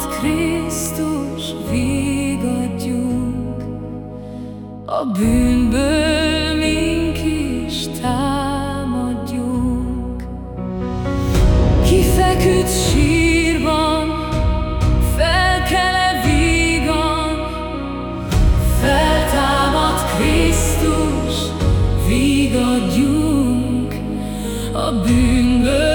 Urad Krisztus, végadjunk a bűnből mink is támadjunk. Kifeküdt sírban, felkele vígan, feltámad Krisztus, végadjunk a bűnből.